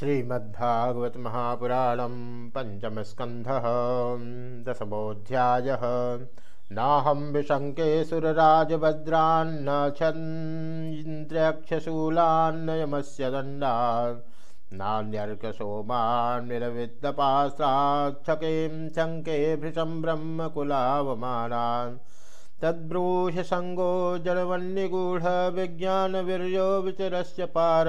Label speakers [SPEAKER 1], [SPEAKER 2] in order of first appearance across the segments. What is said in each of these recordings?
[SPEAKER 1] श्रीमद्भागवत महापुराणम पंचम स्कंध दशमोध्याय नाहम विशंके सुरराजभद्रान्न छन्द्रक्षशूलान्नयमस्य दण्डा। नान्यर्कसोमान्निरविद्दपास्त्राच्छकीं शङ्के भृशं ब्रह्मकुलावमानान् तद्ब्रूषसङ्गो जडवन्निगूढविज्ञानवीर्यो विचरस्य पार।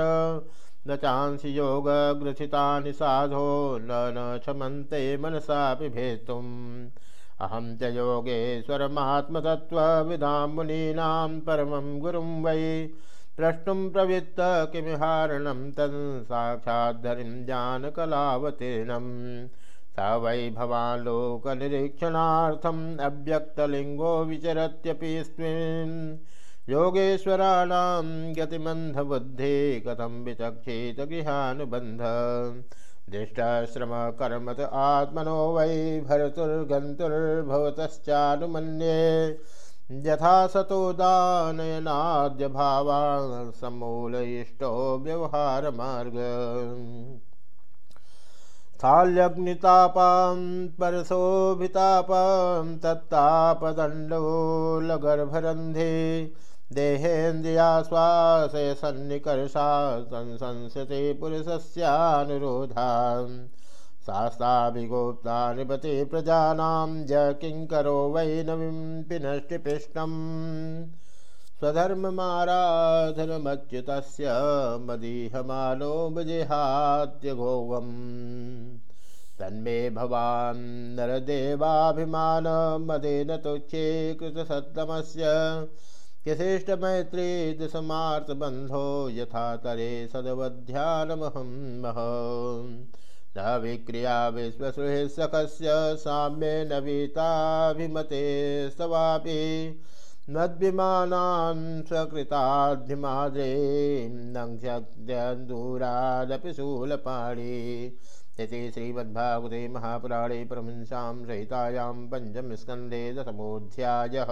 [SPEAKER 1] न चांसी योग ग्रथितानि साधो न न क्षमन्ते मनसापि भेतुम् अहं च योगेश्वरमात्मतत्त्वविदां मुनीनां परमं गुरुं वै। प्रष्टुं प्रवृत्त किमिहारणं तन् साक्षाद्धरिं जानकलावतीर्णं स वै भवान् लोकनिरीक्षणार्थम् अव्यक्तलिङ्गो विचरत्यपि स्मिन् योगेश्वराणां गतिमन्धबुद्धे कथं विचक्षेत गृहानुबन्ध। दृष्टाश्रमकर्मत आत्मनो वै भरतुर्गन्तुर्भवतश्चानुमन्ये। यथा सतो दानयनाद्य भावान् समूल इष्टो व्यवहारमार्ग। स्थाल्यग्नितापां परशोभितापां तत्तापदण्डोलगर्भरन्धे देहेन्द्रियाश्वासय सन्निकर्षा संसंसते पुरुषस्यानुरोधान् शास्ताभिगोप्ता निपते प्रजानां ज किङ्करो वै नविम्पिनष्टिपिष्टम् स्वधर्ममाराधनमच्युतस्य मदीहमानो विजिहात्यघोवम् तन्मे भवान् नरदेवाभिमानमदेन तुच्छे कृतसत्तमस्य यथेष्टमैत्री दिशमार्तबन्धो यथा तरे सदवध्यानमहं मह न विक्रिया विश्वसुहृसखस्य साम्ये नवीताभिमते स्तवापि मद्विमानान् स्वकृताद्धिमाद्रे नङ्क्षद्यन्दूरादपि शूलपाणि। इति श्रीमद्भागवते महापुराणे परमंसां सहितायां पञ्चमस्कन्धे दशमोऽध्यायः।